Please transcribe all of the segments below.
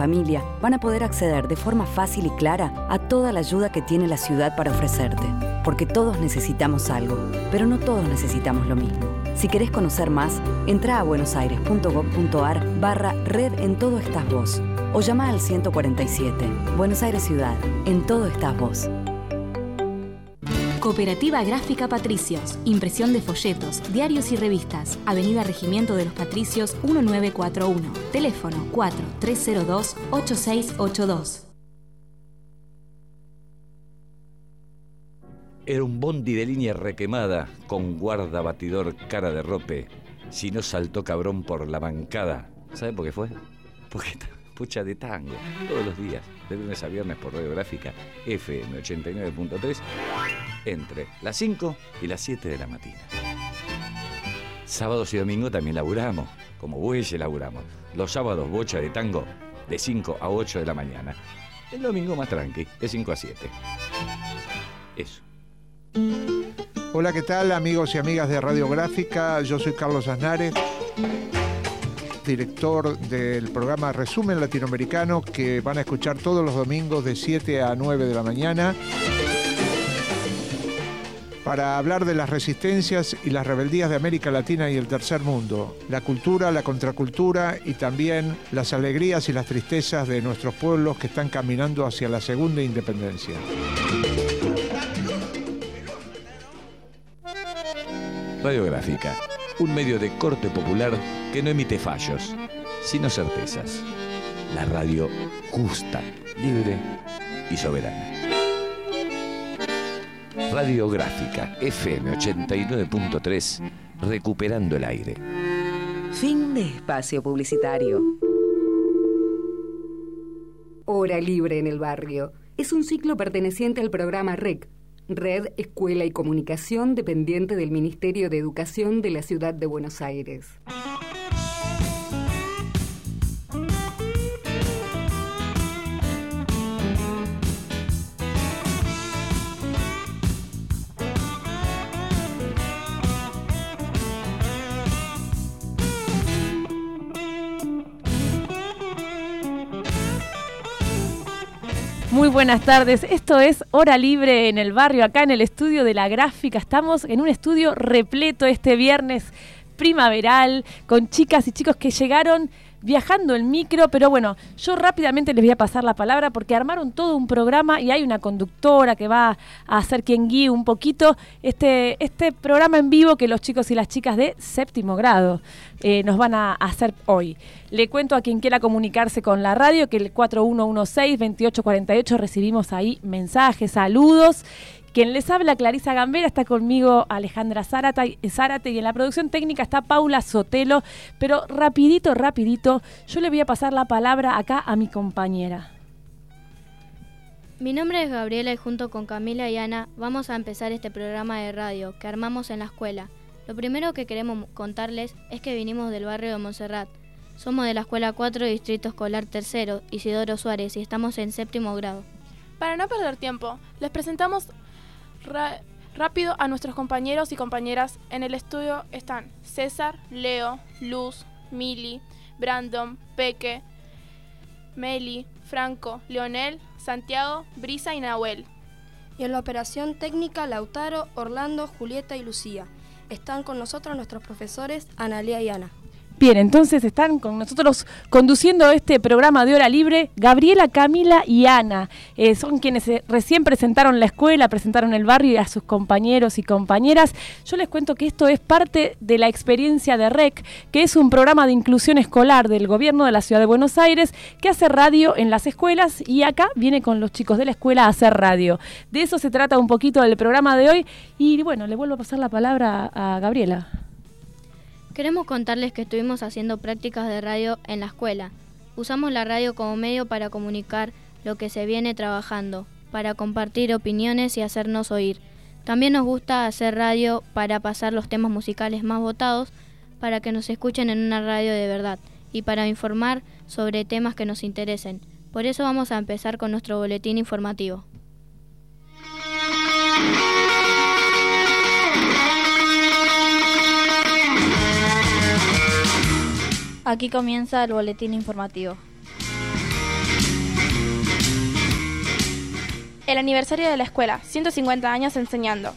familia van a poder acceder de forma fácil y clara a toda la ayuda que tiene la ciudad para ofrecerte. Porque todos necesitamos algo, pero no todos necesitamos lo mismo. Si querés conocer más, entra a buenosaires.gov.ar barra red en todo estás vos o llama al 147. Buenos Aires Ciudad, en todo estás vos. Cooperativa Gráfica Patricios. Impresión de folletos, diarios y revistas. Avenida Regimiento de los Patricios 1941. Teléfono 4302-8682. Era un bondi de línea requemada, con guarda batidor cara de rope. Si no saltó cabrón por la bancada. ¿Sabe por qué fue? Porque pucha de tango, todos los días, de lunes a viernes por radiográfica FM 89.3, entre las 5 y las 7 de la mañana. Sábados y domingo también laburamos, como bueyes laburamos. Los sábados bocha de tango de 5 a 8 de la mañana. El domingo más tranqui, de 5 a 7. Eso. Hola, ¿qué tal amigos y amigas de Radiográfica? Yo soy Carlos Aznares director del programa Resumen Latinoamericano que van a escuchar todos los domingos de 7 a 9 de la mañana para hablar de las resistencias y las rebeldías de América Latina y el tercer mundo, la cultura, la contracultura y también las alegrías y las tristezas de nuestros pueblos que están caminando hacia la segunda independencia. Radiográfica un medio de corte popular que no emite fallos, sino certezas. La radio justa, libre y soberana. Radiográfica FM 89.3, recuperando el aire. Fin de espacio publicitario. Hora Libre en el Barrio es un ciclo perteneciente al programa REC Red Escuela y Comunicación dependiente del Ministerio de Educación de la Ciudad de Buenos Aires. Buenas tardes. Esto es Hora Libre en el barrio, acá en el estudio de la gráfica. Estamos en un estudio repleto este viernes primaveral con chicas y chicos que llegaron viajando en micro, pero bueno, yo rápidamente les voy a pasar la palabra porque armaron todo un programa y hay una conductora que va a hacer quien guíe un poquito este, este programa en vivo que los chicos y las chicas de séptimo grado eh, nos van a hacer hoy. Le cuento a quien quiera comunicarse con la radio que el 4116-2848 recibimos ahí mensajes, saludos quien les habla, Clarisa Gambera, está conmigo Alejandra Zárate, y en la producción técnica está Paula Sotelo. Pero rapidito, rapidito, yo le voy a pasar la palabra acá a mi compañera. Mi nombre es Gabriela y junto con Camila y Ana vamos a empezar este programa de radio que armamos en la escuela. Lo primero que queremos contarles es que vinimos del barrio de Montserrat. Somos de la Escuela 4, Distrito Escolar Tercero, Isidoro Suárez, y estamos en séptimo grado. Para no perder tiempo, les presentamos rápido a nuestros compañeros y compañeras. En el estudio están César, Leo, Luz, Mili, Brandon, Peque, Meli, Franco, Leonel, Santiago, Brisa y Nahuel. Y en la operación técnica Lautaro, Orlando, Julieta y Lucía. Están con nosotros nuestros profesores Analia y Ana. Bien, entonces están con nosotros conduciendo este programa de hora libre Gabriela, Camila y Ana. Eh, son quienes recién presentaron la escuela, presentaron el barrio y a sus compañeros y compañeras. Yo les cuento que esto es parte de la experiencia de REC, que es un programa de inclusión escolar del gobierno de la ciudad de Buenos Aires que hace radio en las escuelas y acá viene con los chicos de la escuela a hacer radio. De eso se trata un poquito del programa de hoy y bueno, le vuelvo a pasar la palabra a Gabriela. Queremos contarles que estuvimos haciendo prácticas de radio en la escuela. Usamos la radio como medio para comunicar lo que se viene trabajando, para compartir opiniones y hacernos oír. También nos gusta hacer radio para pasar los temas musicales más votados, para que nos escuchen en una radio de verdad y para informar sobre temas que nos interesen. Por eso vamos a empezar con nuestro boletín informativo. Aquí comienza el boletín informativo. El aniversario de la escuela, 150 años enseñando.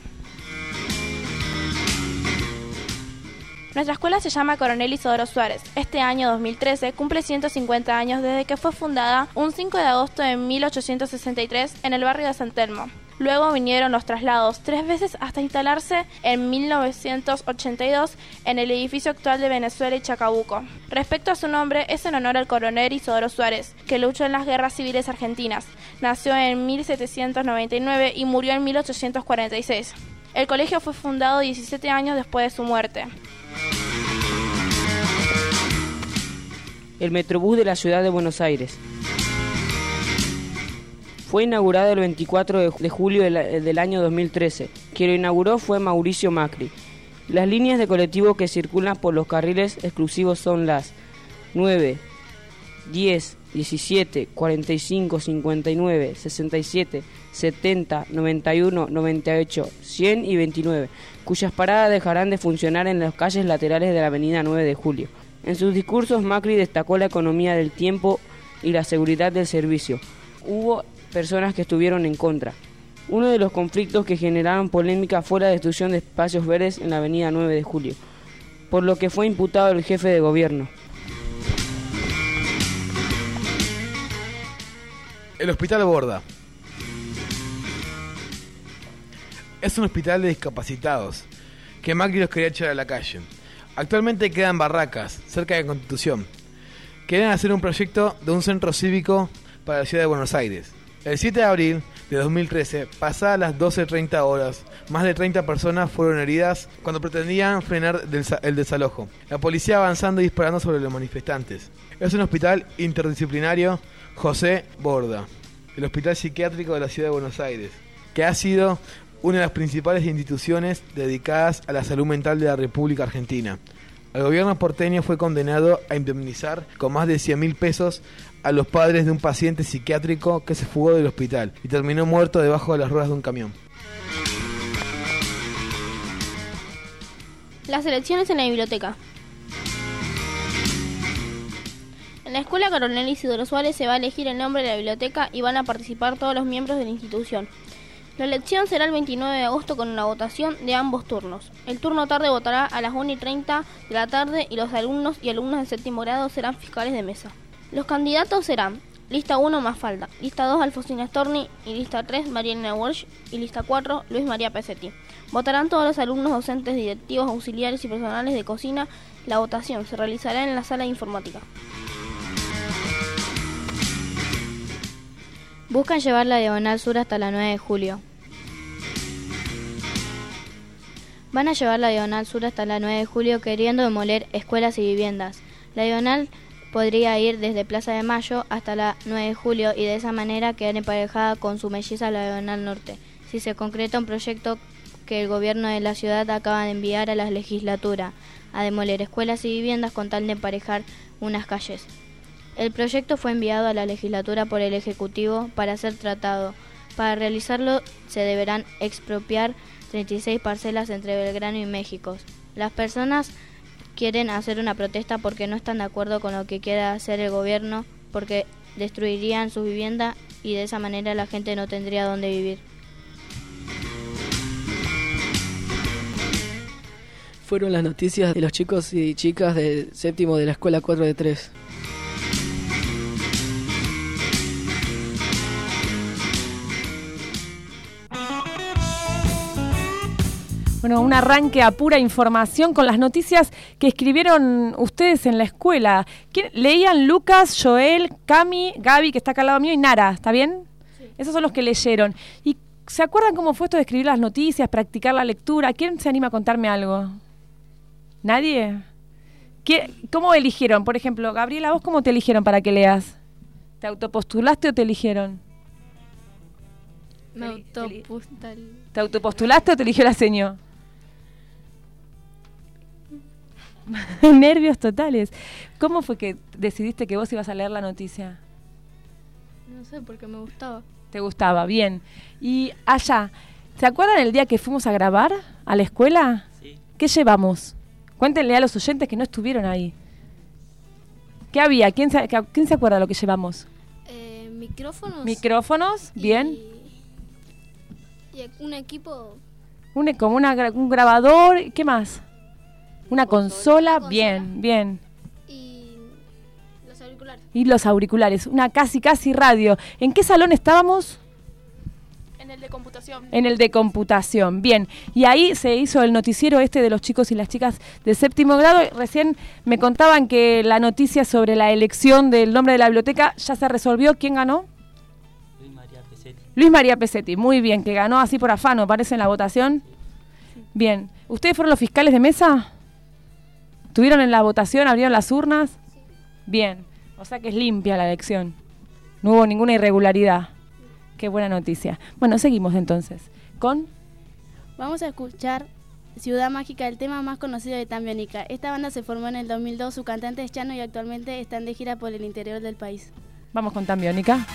Nuestra escuela se llama Coronel Isidoro Suárez. Este año 2013 cumple 150 años desde que fue fundada un 5 de agosto de 1863 en el barrio de San Telmo. Luego vinieron los traslados tres veces hasta instalarse en 1982 en el edificio actual de Venezuela y Chacabuco. Respecto a su nombre, es en honor al coronel Isidoro Suárez, que luchó en las guerras civiles argentinas. Nació en 1799 y murió en 1846. El colegio fue fundado 17 años después de su muerte. El Metrobús de la ciudad de Buenos Aires. Fue inaugurado el 24 de julio del año 2013. Quien lo inauguró fue Mauricio Macri. Las líneas de colectivo que circulan por los carriles exclusivos son las 9, 10, 17, 45, 59, 67, 70, 91, 98, 100 y 29, cuyas paradas dejarán de funcionar en las calles laterales de la avenida 9 de Julio. En sus discursos Macri destacó la economía del tiempo y la seguridad del servicio. Hubo personas que estuvieron en contra. Uno de los conflictos que generaron polémica fue la destrucción de espacios verdes en la avenida 9 de Julio, por lo que fue imputado el jefe de gobierno. El Hospital Borda. Es un hospital de discapacitados que Macri los quería echar a la calle. Actualmente quedan barracas cerca de Constitución. Quieren hacer un proyecto de un centro cívico para la ciudad de Buenos Aires. El 7 de abril de 2013, pasadas las 12.30 horas, más de 30 personas fueron heridas cuando pretendían frenar el desalojo. La policía avanzando y disparando sobre los manifestantes. Es un hospital interdisciplinario José Borda, el Hospital Psiquiátrico de la Ciudad de Buenos Aires, que ha sido una de las principales instituciones dedicadas a la salud mental de la República Argentina. El gobierno porteño fue condenado a indemnizar con más de 100 mil pesos a los padres de un paciente psiquiátrico que se fugó del hospital y terminó muerto debajo de las ruedas de un camión. Las elecciones en la biblioteca. En la Escuela Coronel Isidoro Suárez se va a elegir el nombre de la biblioteca y van a participar todos los miembros de la institución. La elección será el 29 de agosto con una votación de ambos turnos. El turno tarde votará a las 1 y 30 de la tarde y los alumnos y alumnas de séptimo grado serán fiscales de mesa. Los candidatos serán lista 1 Mafalda, lista 2 Alfonsina Storni y lista 3 Mariana Walsh y lista 4 Luis María Pesetti. Votarán todos los alumnos, docentes, directivos, auxiliares y personales de cocina. La votación se realizará en la sala de informática. Buscan llevar la diagonal sur hasta la 9 de julio. Van a llevar la diagonal sur hasta la 9 de julio queriendo demoler escuelas y viviendas. La diagonal podría ir desde Plaza de Mayo hasta la 9 de julio y de esa manera quedar emparejada con su melliza la diagonal norte. Si se concreta un proyecto que el gobierno de la ciudad acaba de enviar a la legislatura a demoler escuelas y viviendas con tal de emparejar unas calles. El proyecto fue enviado a la legislatura por el Ejecutivo para ser tratado. Para realizarlo se deberán expropiar 36 parcelas entre Belgrano y México. Las personas quieren hacer una protesta porque no están de acuerdo con lo que quiera hacer el gobierno, porque destruirían su vivienda y de esa manera la gente no tendría dónde vivir. Fueron las noticias de los chicos y chicas del séptimo de la escuela 4 de 3. Bueno, un arranque a pura información con las noticias que escribieron ustedes en la escuela. Leían Lucas, Joel, Cami, Gaby, que está acá al lado mío, y Nara, ¿está bien? Sí. Esos son los que leyeron. ¿Y se acuerdan cómo fue esto de escribir las noticias, practicar la lectura? ¿Quién se anima a contarme algo? ¿Nadie? ¿Qué, ¿Cómo eligieron? Por ejemplo, Gabriela, ¿vos cómo te eligieron para que leas? ¿Te autopostulaste o te eligieron? Me autopostulaste. ¿Te autopostulaste o te eligió la seño? Nervios totales. ¿Cómo fue que decidiste que vos ibas a leer la noticia? No sé, porque me gustaba. Te gustaba, bien. Y allá, ¿se acuerdan el día que fuimos a grabar a la escuela? Sí. ¿Qué llevamos? Cuéntenle a los oyentes que no estuvieron ahí. ¿Qué había? ¿Quién se, quién se acuerda de lo que llevamos? Eh, micrófonos. Micrófonos, bien. Y un equipo. Un, como una, un grabador, ¿qué más? Una consola, bien, bien. Y los auriculares. Y los auriculares, una casi casi radio. ¿En qué salón estábamos? En el de computación. En el de computación, bien. Y ahí se hizo el noticiero este de los chicos y las chicas de séptimo grado. Recién me contaban que la noticia sobre la elección del nombre de la biblioteca ya se resolvió. ¿Quién ganó? Luis María Pesetti, muy bien, que ganó así por afano, parece en la votación. Bien. ¿Ustedes fueron los fiscales de mesa? ¿Tuvieron en la votación? ¿Abrieron las urnas? Bien. O sea que es limpia la elección. No hubo ninguna irregularidad. Qué buena noticia. Bueno, seguimos entonces. Con Vamos a escuchar Ciudad Mágica, el tema más conocido de Tambiónica. Esta banda se formó en el 2002, su cantante es Chano y actualmente están de gira por el interior del país. Vamos con Tambiónica.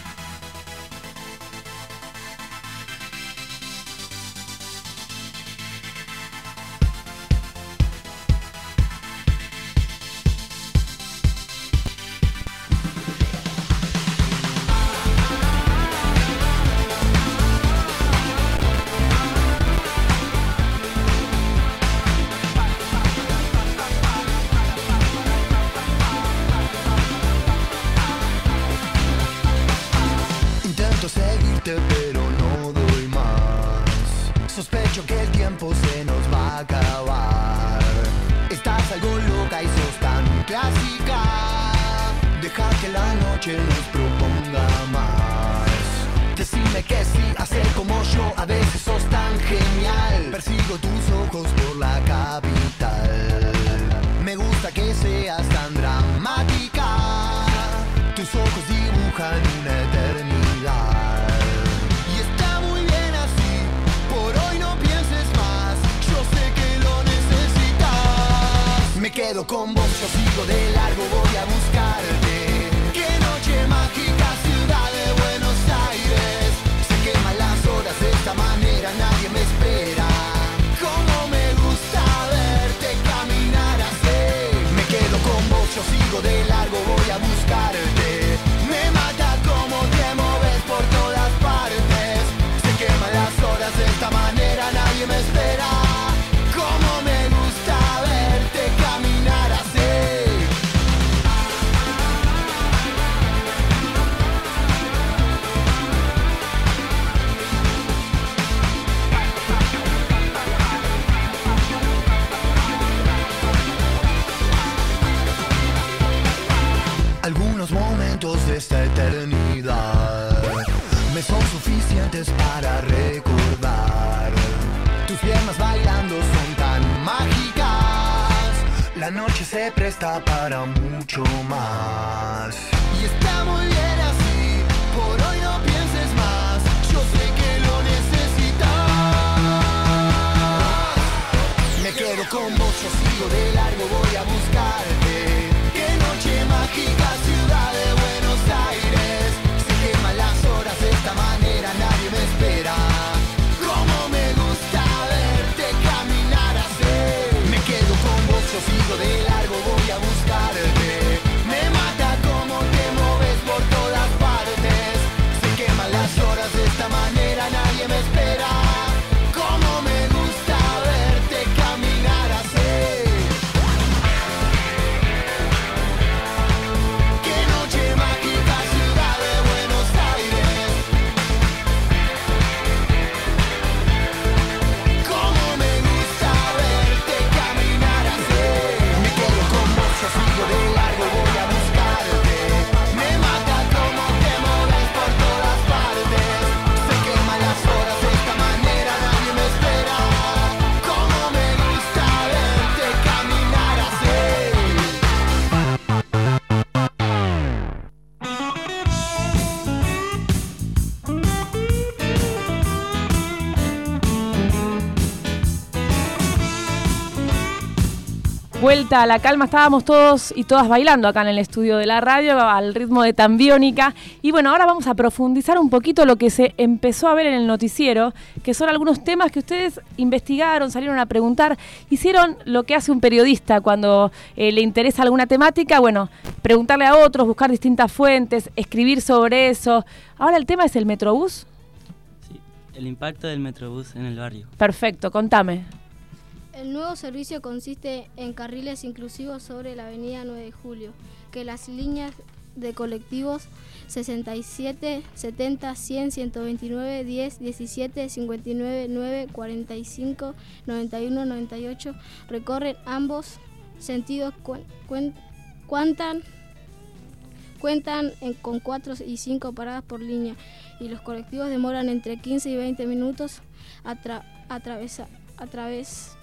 Vuelta a la calma, estábamos todos y todas bailando acá en el estudio de la radio al ritmo de Tambiónica. Y bueno, ahora vamos a profundizar un poquito lo que se empezó a ver en el noticiero, que son algunos temas que ustedes investigaron, salieron a preguntar, hicieron lo que hace un periodista cuando eh, le interesa alguna temática, bueno, preguntarle a otros, buscar distintas fuentes, escribir sobre eso. Ahora el tema es el Metrobús. El impacto del Metrobús en el barrio. Perfecto, contame. El nuevo servicio consiste en carriles inclusivos sobre la avenida 9 de Julio, que las líneas de colectivos 67, 70, 100, 129, 10, 17, 59, 9, 45, 91, 98 recorren ambos sentidos, cuen- cuen- cuentan, cuentan en- con 4 y 5 paradas por línea y los colectivos demoran entre 15 y 20 minutos a, tra- a través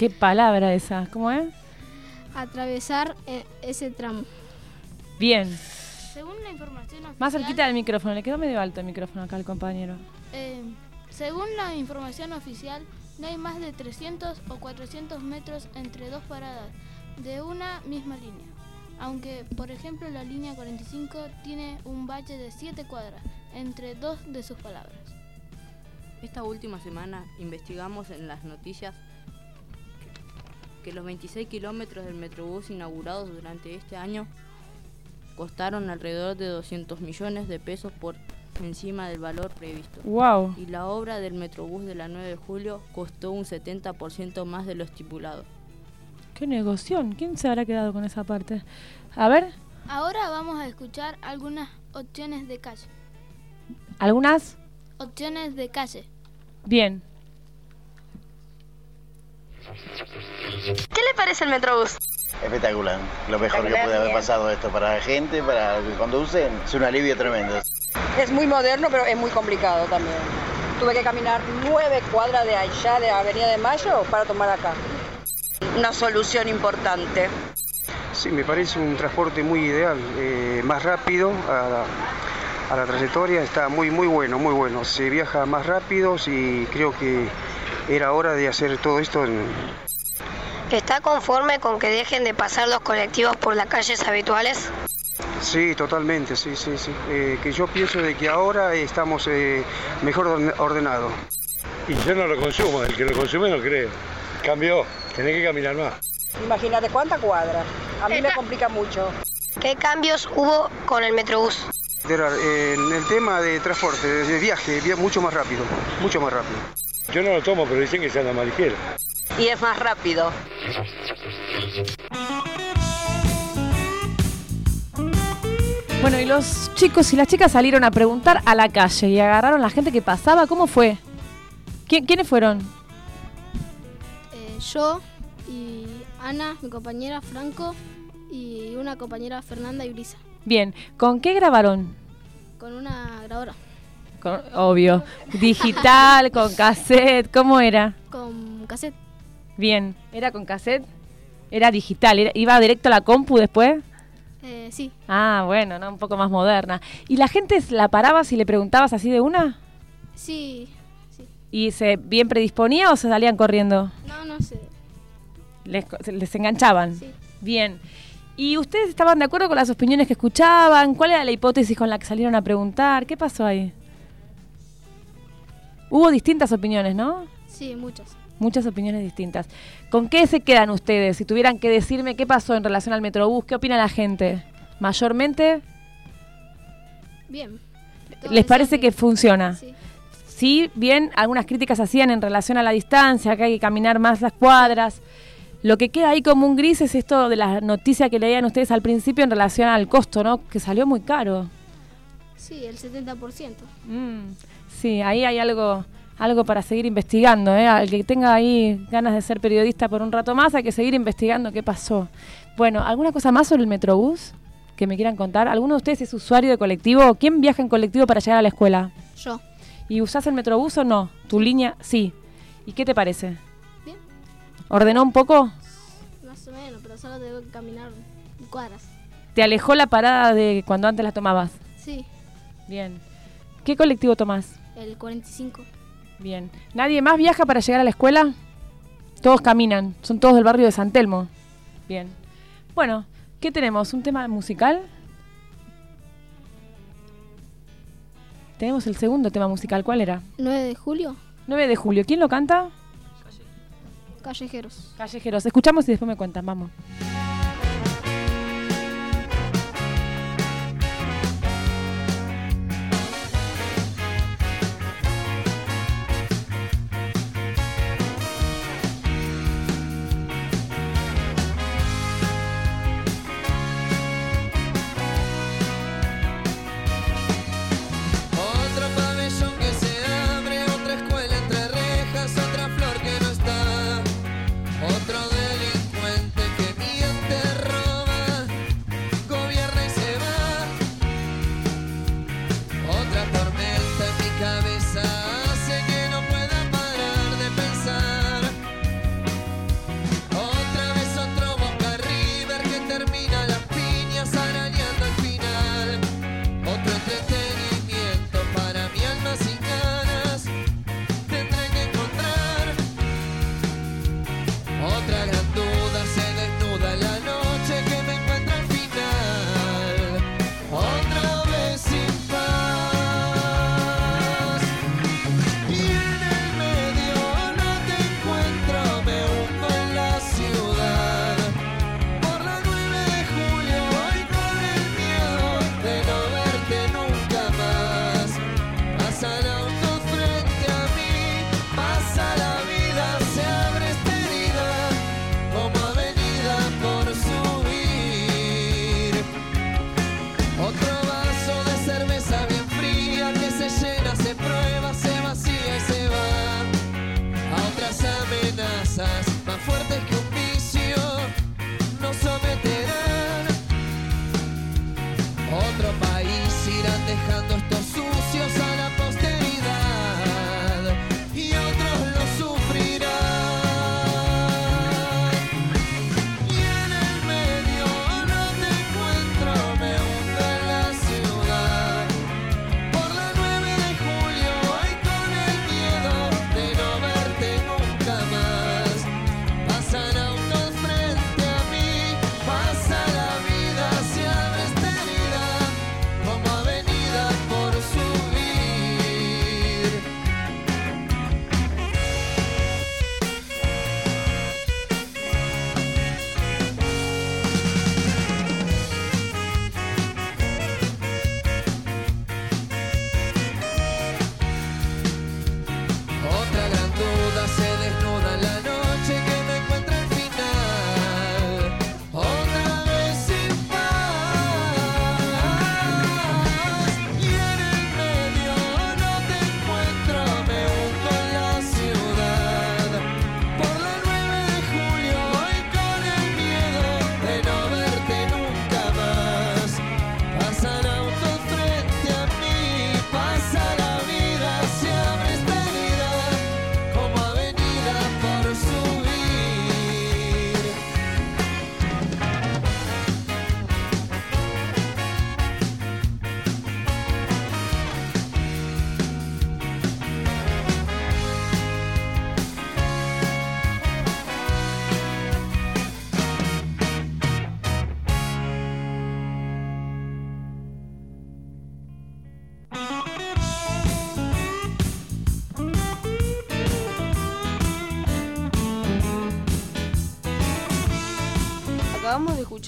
¿Qué palabra esa? ¿Cómo es? atravesar eh, ese tramo. Bien. Según la información oficial, Más cerquita del micrófono, le quedó medio alto el micrófono acá al compañero. eh, según la información oficial, no hay más de 300 o 400 metros entre dos paradas de una misma línea. Aunque, por ejemplo, la línea 45 tiene un valle de 7 cuadras entre dos de sus palabras. Esta última semana investigamos en las noticias que los 26 kilómetros del Metrobús inaugurados durante este año costaron alrededor de 200 millones de pesos por encima del valor previsto. Guau. Y la obra del Metrobús de la 9 de julio costó un 70% más de lo estipulado. Qué negoción. ¿Quién se habrá quedado con esa parte? A ver, Ahora vamos a escuchar algunas opciones de calle. algunas. Opciones de calle. Bien. ¿Qué le parece el Metrobús? Espectacular, lo mejor que puede haber pasado esto para la gente, para que conducen, es un alivio tremendo. Es muy moderno, pero es muy complicado también. Tuve que caminar nueve cuadras de allá, de Avenida de Mayo, para tomar acá. Una solución importante. Sí, me parece un transporte muy ideal, eh, más rápido a la, a la trayectoria, está muy muy bueno, muy bueno. Se viaja más rápido y creo que era hora de hacer todo esto en, ¿Está conforme con que dejen de pasar los colectivos por las calles habituales? Sí, totalmente, sí, sí, sí. Eh, que yo pienso de que ahora estamos eh, mejor orden- ordenados. Y yo no lo consumo, el que lo consume no cree. Cambió, tenés que caminar más. Imagínate cuánta cuadra. A mí me complica mucho. ¿Qué cambios hubo con el Metrobús? Eh, en el tema de transporte, de viaje, via- mucho más rápido, mucho más rápido. Yo no lo tomo, pero dicen que se anda más ligero. Y es más rápido. Bueno, y los chicos y las chicas salieron a preguntar a la calle y agarraron a la gente que pasaba. ¿Cómo fue? ¿Qui- ¿Quiénes fueron? Eh, yo y Ana, mi compañera Franco y una compañera Fernanda y Brisa, Bien, ¿con qué grabaron? con una grabadora, Con- obvio. Digital, con cassette, ¿cómo era? con cassette. Bien, ¿era con cassette? Era digital, era- ¿iba directo a la compu después? Eh, sí, Ah, bueno, ¿no? un poco más moderna. ¿Y la gente la parabas y le preguntabas así de una? sí, ¿Y se bien predisponía o se salían corriendo? no, no sé. Les, les enganchaban. Bien. ¿Y ustedes estaban de acuerdo con las opiniones que escuchaban? ¿Cuál era la hipótesis con la que salieron a preguntar? ¿Qué pasó ahí? Hubo distintas opiniones, ¿no? Sí, muchas. Muchas opiniones distintas. ¿Con qué se quedan ustedes? Si tuvieran que decirme qué pasó en relación al Metrobús, ¿qué opina la gente? Mayormente, Bien. ¿les parece que funciona? Sí. Sí, bien, algunas críticas hacían en relación a la distancia, que hay que caminar más las cuadras. Lo que queda ahí como un gris es esto de la noticia que leían ustedes al principio en relación al costo, ¿no? Que salió muy caro. Sí, el 70%. Mm, sí, ahí hay algo, algo para seguir investigando. ¿eh? Al que tenga ahí ganas de ser periodista por un rato más, hay que seguir investigando qué pasó. Bueno, ¿alguna cosa más sobre el Metrobús que me quieran contar? ¿Alguno de ustedes es usuario de colectivo? ¿Quién viaja en colectivo para llegar a la escuela? Yo. ¿Y usás el Metrobús o no? ¿Tu línea? Sí. ¿Y qué te parece? Bien. ¿Ordenó un poco? Más o menos, pero solo tengo que caminar cuadras. ¿Te alejó la parada de cuando antes la tomabas? Sí, Bien. ¿Qué colectivo tomás? El 45. Bien. ¿Nadie más viaja para llegar a la escuela? Todos caminan. Son todos del barrio de San Telmo. Bien. Bueno, ¿qué tenemos? ¿Un tema musical? Tenemos el segundo tema musical. ¿Cuál era? 9 de julio, 9 de julio. ¿Quién lo canta? callejeros. Callejeros. Escuchamos y después me cuentan. Vamos.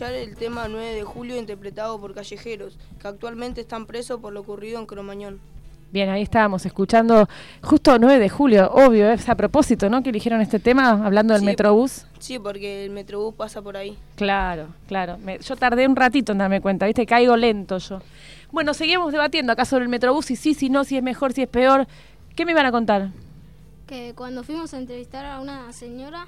Escuchar el tema 9 de julio interpretado por callejeros, que actualmente están presos por lo ocurrido en Cromañón. Bien, ahí estábamos escuchando justo 9 de julio, obvio, es a propósito, ¿no? Que eligieron este tema hablando del Sí. Metrobús. Sí, porque el Metrobús pasa por ahí. Claro, claro. Me- yo tardé un ratito en darme cuenta, ¿viste? Caigo lento yo. Bueno, seguimos debatiendo acá sobre el Metrobús, si sí, si no, si es mejor, si es peor. ¿Qué me iban a contar? que cuando fuimos a entrevistar a una señora,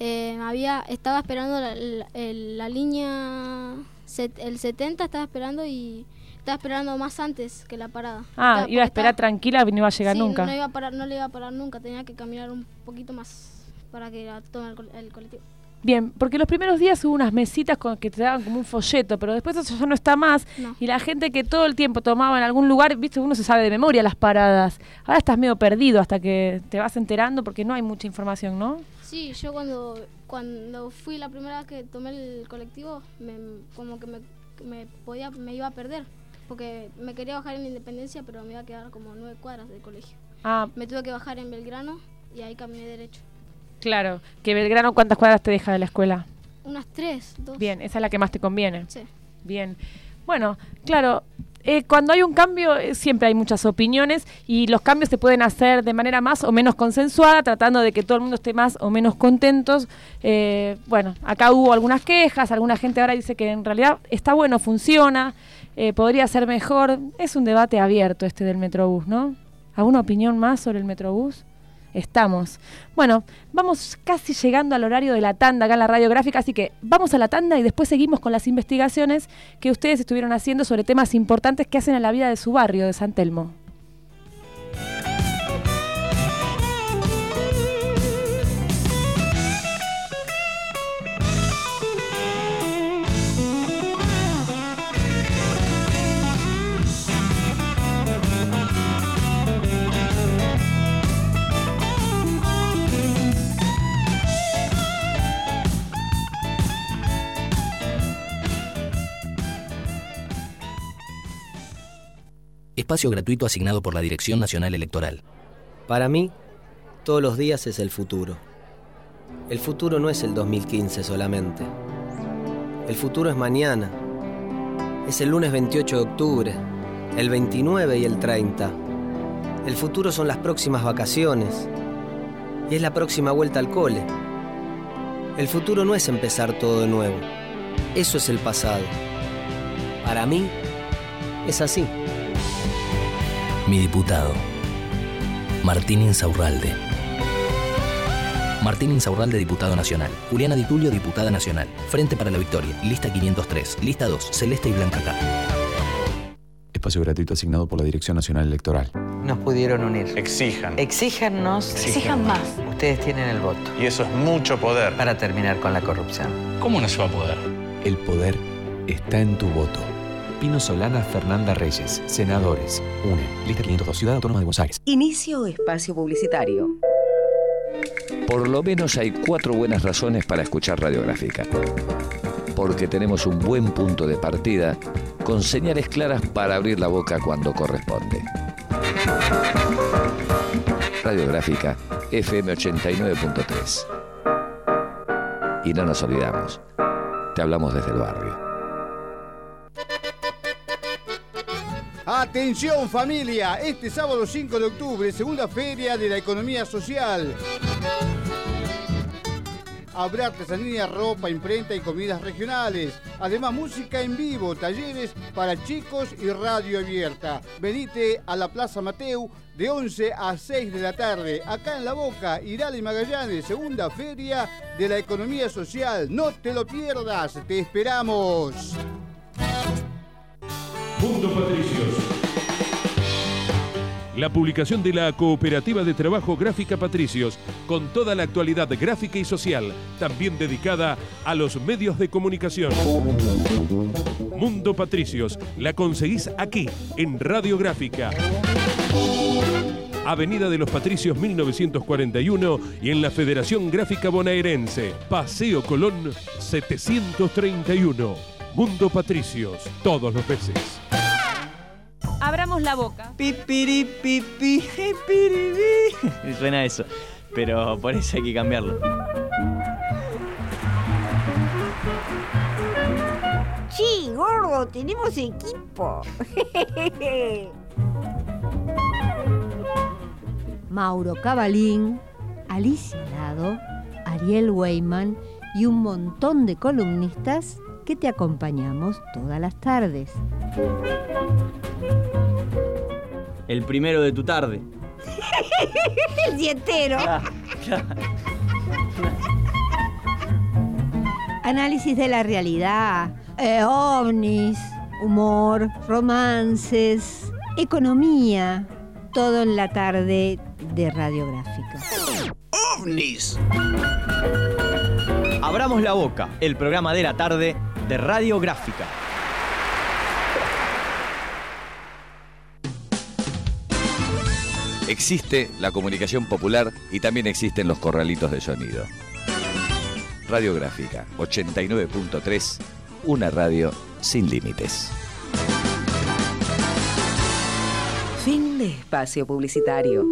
eh, había estaba esperando la, la- el- la línea, set- el 70 estaba esperando y estaba esperando más antes que la parada. Ah, Estaba- iba a esperar estaba- tranquila y no iba a llegar Sí, nunca. No, iba a parar, no le iba a parar nunca, tenía que caminar un poquito más para que la tome el, el colectivo. Bien, porque los primeros días hubo unas mesitas con que te daban como un folleto, pero después eso ya no está más. No. Y la gente que todo el tiempo tomaba en algún lugar, viste, uno se sabe de memoria las paradas. Ahora estás medio perdido hasta que te vas enterando porque no hay mucha información, ¿no? Sí, yo cuando cuando fui la primera vez que tomé el colectivo, me, como que me, me podía me iba a perder, porque me quería bajar en Independencia, pero me iba a quedar como nueve cuadras del colegio. Ah, Me tuve que bajar en Belgrano y ahí caminé derecho. claro. Que Belgrano, ¿cuántas cuadras te deja de la escuela? Unas tres, dos. Bien, esa es la que más te conviene. Sí. Bien. Bueno, claro, eh, cuando hay un cambio eh, siempre hay muchas opiniones y los cambios se pueden hacer de manera más o menos consensuada, tratando de que todo el mundo esté más o menos contentos. Eh, bueno, acá hubo algunas quejas, alguna gente ahora dice que en realidad está bueno, funciona, eh, podría ser mejor. Es un debate abierto este del Metrobús, ¿no? ¿Alguna opinión más sobre el Metrobús? Estamos. Bueno, vamos casi llegando al horario de la tanda acá en la radiográfica, así que vamos a la tanda y después seguimos con las investigaciones que ustedes estuvieron haciendo sobre temas importantes que hacen en la vida de su barrio, de San Telmo. Espacio gratuito asignado por la Dirección Nacional Electoral. Para mí, todos los días es el futuro. El futuro no es el 2015 solamente. El futuro es mañana. Es el lunes 28 de octubre, el 29 y el 30. El futuro son las próximas vacaciones. Y es la próxima vuelta al cole. El futuro no es empezar todo de nuevo. Eso es el pasado. Para mí, es así. Mi diputado, Martín Insaurralde. Martín Insaurralde, diputado nacional. Juliana Di Tulio, diputada nacional. Frente para la Victoria, lista 503. Lista 2, Celeste y Blanca K. Espacio gratuito asignado por la Dirección Nacional Electoral. Nos pudieron unir. Exijan. Exíjanos. Exijan más. Ustedes tienen el voto. Y eso es mucho poder. Para terminar con la corrupción. ¿Cómo no se va a poder? El poder está en tu voto. Pino Solana, Fernanda Reyes, senadores. UNE, lista 502, Ciudad Autónoma de Buenos Aires. Inicio espacio publicitario. Por lo menos hay cuatro buenas razones para escuchar radiográfica. Porque tenemos un buen punto de partida con señales claras para abrir la boca cuando corresponde. Radiográfica FM 89.3. Y no nos olvidamos, te hablamos desde el barrio. Atención familia, este sábado 5 de octubre, segunda feria de la economía social. Habrá artesanía, ropa, imprenta y comidas regionales. Además, música en vivo, talleres para chicos y radio abierta. Venite a la Plaza Mateu de 11 a 6 de la tarde. Acá en La Boca, Irala y Magallanes, segunda feria de la economía social. No te lo pierdas, te esperamos. Mundo Patricios. La publicación de la Cooperativa de Trabajo Gráfica Patricios, con toda la actualidad gráfica y social, también dedicada a los medios de comunicación. Mundo Patricios, la conseguís aquí, en Radio Gráfica. Avenida de los Patricios 1941 y en la Federación Gráfica Bonaerense, Paseo Colón 731. Mundo Patricios, todos los meses. Abramos la boca. Pipiri, pipi, pipiribi. Suena eso. Pero por eso hay que cambiarlo. Bravo, tenemos equipo. Mauro Cabalín, Alicia Lado, Ariel Weyman y un montón de columnistas que te acompañamos todas las tardes. El primero de tu tarde. El dietero. Análisis de la realidad, eh, ovnis, humor, romances, economía, todo en la tarde de radiográfica. ¡OVNIS! Abramos la boca, el programa de la tarde de Radiográfica. Existe la comunicación popular y también existen los corralitos de sonido. Radiográfica 89.3, una radio sin límites. Fin de espacio publicitario.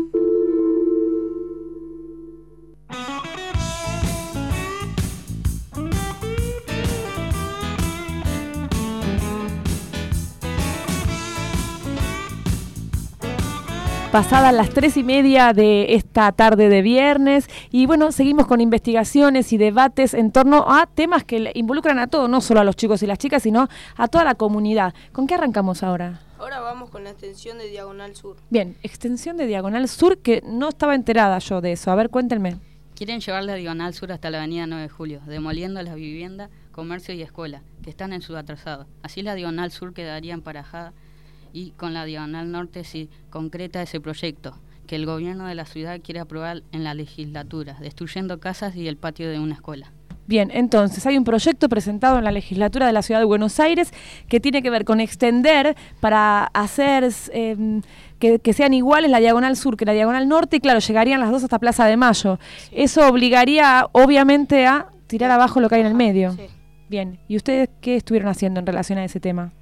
Pasadas las tres y media de esta tarde de viernes y bueno, seguimos con investigaciones y debates en torno a temas que involucran a todos, no solo a los chicos y las chicas, sino a toda la comunidad. ¿Con qué arrancamos ahora? Ahora vamos con la extensión de Diagonal Sur. Bien, extensión de Diagonal Sur, que no estaba enterada yo de eso. A ver, cuéntenme. Quieren llevar la Diagonal Sur hasta la Avenida 9 de Julio, demoliendo las viviendas, comercio y escuela, que están en su atrasado. Así la Diagonal Sur quedaría emparajada y con la Diagonal Norte si concreta ese proyecto que el gobierno de la ciudad quiere aprobar en la legislatura, destruyendo casas y el patio de una escuela. Bien, entonces hay un proyecto presentado en la legislatura de la ciudad de Buenos Aires que tiene que ver con extender para hacer eh, que, que, sean iguales la diagonal sur que la diagonal norte y claro, llegarían las dos hasta Plaza de Mayo. Eso obligaría obviamente a tirar abajo lo que hay en el medio. Sí. Bien, ¿y ustedes qué estuvieron haciendo en relación a ese tema?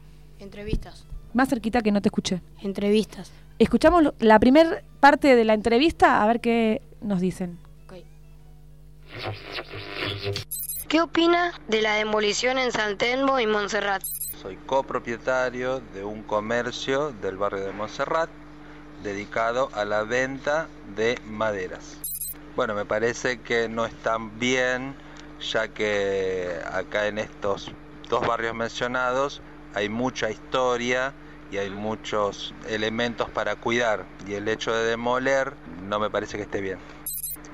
Entrevistas. Más cerquita que no te escuché. Entrevistas. Escuchamos la primera parte de la entrevista a ver qué nos dicen. ¿Qué opina de la demolición en San Telmo y Montserrat? Soy copropietario de un comercio del barrio de Montserrat dedicado a la venta de maderas. Bueno, me parece que no están bien ya que acá en estos dos barrios mencionados hay mucha historia y hay muchos elementos para cuidar y el hecho de demoler no me parece que esté bien.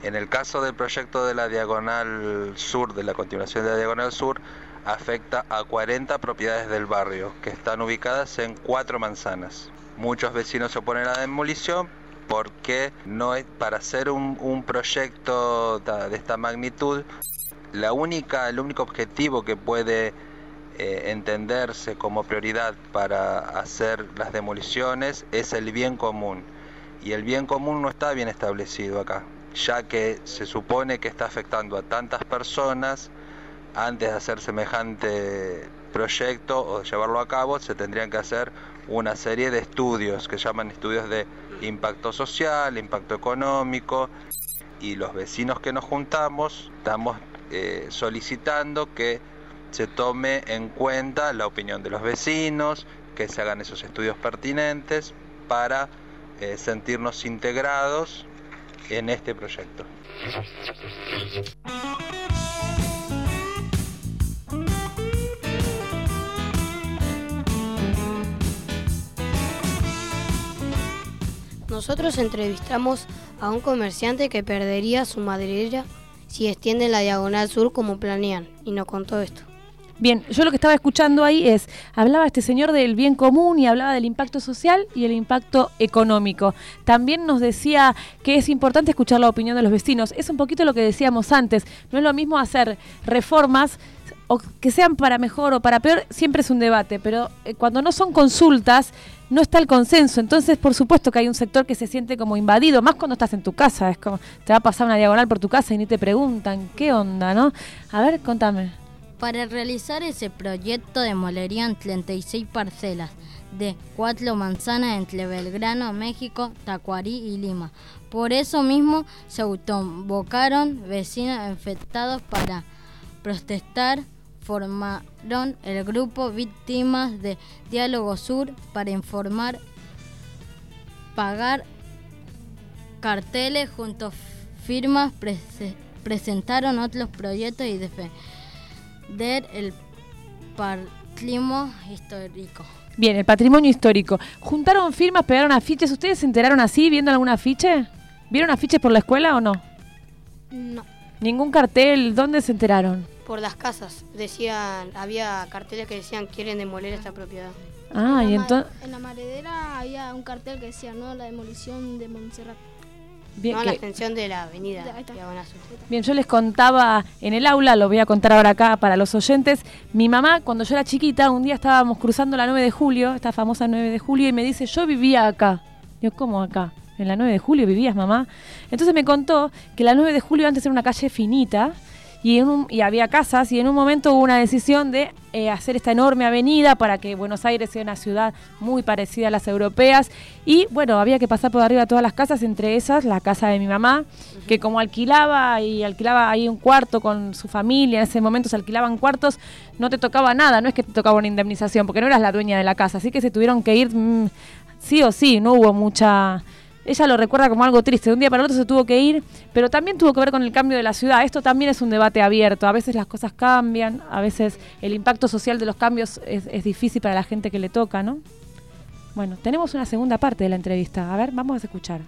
En el caso del proyecto de la Diagonal Sur, de la continuación de la Diagonal Sur, afecta a 40 propiedades del barrio que están ubicadas en cuatro manzanas. Muchos vecinos se oponen a la demolición porque no es para hacer un, un proyecto de esta magnitud, la única, el único objetivo que puede eh, entenderse como prioridad para hacer las demoliciones es el bien común. Y el bien común no está bien establecido acá, ya que se supone que está afectando a tantas personas, antes de hacer semejante proyecto o llevarlo a cabo, se tendrían que hacer una serie de estudios que llaman estudios de impacto social, impacto económico, y los vecinos que nos juntamos estamos eh, solicitando que se tome en cuenta la opinión de los vecinos, que se hagan esos estudios pertinentes para eh, sentirnos integrados en este proyecto. Nosotros entrevistamos a un comerciante que perdería su maderera si extienden la diagonal sur como planean y nos contó esto. Bien, yo lo que estaba escuchando ahí es, hablaba este señor del bien común y hablaba del impacto social y el impacto económico. También nos decía que es importante escuchar la opinión de los vecinos. Es un poquito lo que decíamos antes. No es lo mismo hacer reformas o que sean para mejor o para peor, siempre es un debate, pero eh, cuando no son consultas no está el consenso. Entonces, por supuesto que hay un sector que se siente como invadido, más cuando estás en tu casa. Es como, te va a pasar una diagonal por tu casa y ni te preguntan, ¿qué onda, no? A ver, contame. Para realizar ese proyecto demolerían 36 parcelas de cuatro manzanas entre Belgrano, México, Tacuarí y Lima. Por eso mismo se autoinvocaron vecinos infectados para protestar formaron el grupo Víctimas de Diálogo Sur para informar, pagar carteles junto firmas, prese- presentaron otros proyectos y defender el patrimonio histórico. Bien, el patrimonio histórico. ¿Juntaron firmas, pegaron afiches? ¿Ustedes se enteraron así, viendo algún afiche? ¿Vieron afiches por la escuela o no? No. ¿Ningún cartel? ¿Dónde se enteraron? Por las casas. Decían, había carteles que decían quieren demoler esta propiedad. Ah, y En entonces... En la maredera había un cartel que decía no la demolición de Montserrat. Bien, no, que- la extensión de la avenida. Diagonal Sur. Bien, yo les contaba en el aula, lo voy a contar ahora acá para los oyentes. Mi mamá, cuando yo era chiquita, un día estábamos cruzando la 9 de julio, esta famosa 9 de julio, y me dice, yo vivía acá. Digo, ¿cómo acá? En la 9 de julio vivías, mamá. Entonces me contó que la 9 de julio antes era una calle finita y, en un- y había casas y en un momento hubo una decisión de eh, hacer esta enorme avenida para que Buenos Aires sea una ciudad muy parecida a las europeas. Y bueno, había que pasar por arriba todas las casas, entre esas la casa de mi mamá, que como alquilaba y alquilaba ahí un cuarto con su familia, en ese momento se alquilaban cuartos, no te tocaba nada, no es que te tocaba una indemnización, porque no eras la dueña de la casa, así que se tuvieron que ir mm, sí o sí, no hubo mucha... Ella lo recuerda como algo triste. De un día para el otro se tuvo que ir, pero también tuvo que ver con el cambio de la ciudad. Esto también es un debate abierto. A veces las cosas cambian, a veces el impacto social de los cambios es, es difícil para la gente que le toca, ¿no? Bueno, tenemos una segunda parte de la entrevista. A ver, vamos a escuchar.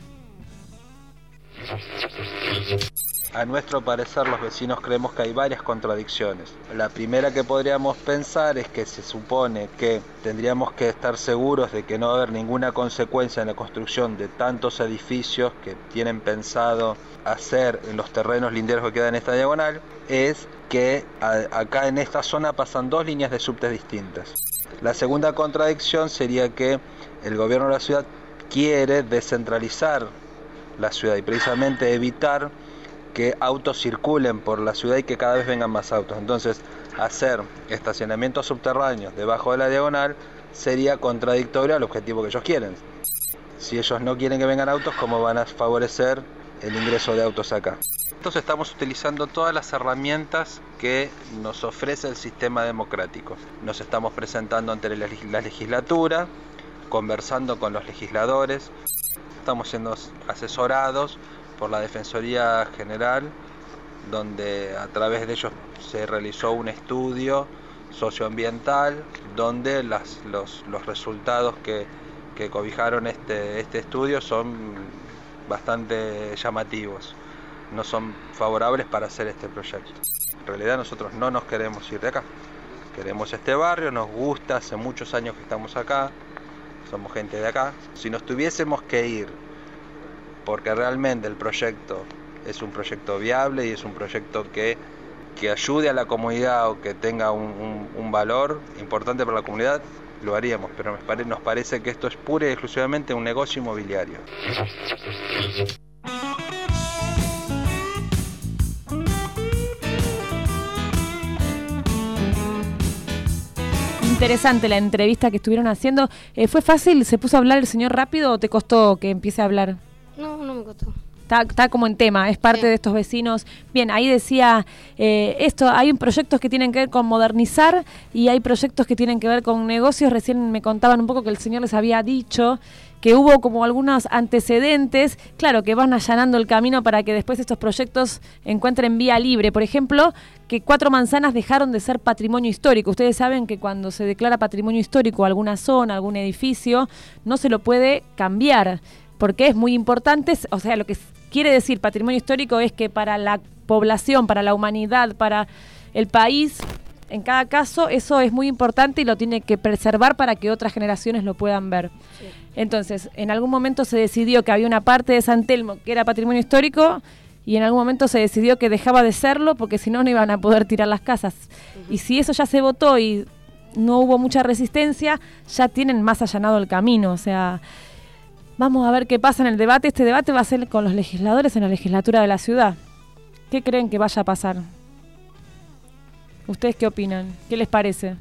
A nuestro parecer, los vecinos creemos que hay varias contradicciones. La primera que podríamos pensar es que se supone que tendríamos que estar seguros de que no va a haber ninguna consecuencia en la construcción de tantos edificios que tienen pensado hacer en los terrenos linderos que quedan en esta diagonal, es que acá en esta zona pasan dos líneas de subtes distintas. La segunda contradicción sería que el gobierno de la ciudad quiere descentralizar la ciudad y precisamente evitar que autos circulen por la ciudad y que cada vez vengan más autos. Entonces, hacer estacionamientos subterráneos debajo de la diagonal sería contradictorio al objetivo que ellos quieren. Si ellos no quieren que vengan autos, ¿cómo van a favorecer el ingreso de autos acá? Entonces estamos utilizando todas las herramientas que nos ofrece el sistema democrático. Nos estamos presentando ante la legis- la legislatura, conversando con los legisladores, estamos siendo asesorados por la Defensoría General, donde a través de ellos se realizó un estudio socioambiental, donde las- los, los resultados que, que cobijaron este, este estudio son bastante llamativos, no son favorables para hacer este proyecto. En realidad nosotros no nos queremos ir de acá, queremos este barrio, nos gusta, hace muchos años que estamos acá, somos gente de acá. Si nos tuviésemos que ir porque realmente el proyecto es un proyecto viable y es un proyecto que, que ayude a la comunidad o que tenga un, valor importante para la comunidad, lo haríamos, pero nos, pare- nos parece que esto es pura y exclusivamente un negocio inmobiliario. Interesante la entrevista que estuvieron haciendo. Eh, ¿Fue fácil? ¿Se puso a hablar el señor rápido o te costó que empiece a hablar? No, no me costó. Está, está como en tema, es parte de estos vecinos. Bien, ahí decía eh, esto, hay un proyectos que tienen que ver con modernizar y hay proyectos que tienen que ver con negocios. Recién me contaban un poco que el señor les había dicho que hubo como algunos antecedentes, claro, que van allanando el camino para que después estos proyectos encuentren vía libre. Por ejemplo, que cuatro manzanas dejaron de ser patrimonio histórico. Ustedes saben que cuando se declara patrimonio histórico alguna zona, algún edificio, no se lo puede cambiar porque es muy importante, o sea, lo que quiere decir patrimonio histórico es que para la población, para la humanidad, para el país, en cada caso eso es muy importante y lo tiene que preservar para que otras generaciones lo puedan ver. Entonces, en algún momento se decidió que había una parte de San Telmo que era patrimonio histórico y en algún momento se decidió que dejaba de serlo porque si no no iban a poder tirar las casas. Y si eso ya se votó y no hubo mucha resistencia, ya tienen más allanado el camino, o sea, Vamos a ver qué pasa en el debate. Este debate va a ser con los legisladores en la legislatura de la ciudad. ¿Qué creen que vaya a pasar? ¿Ustedes qué opinan? ¿Qué les parece?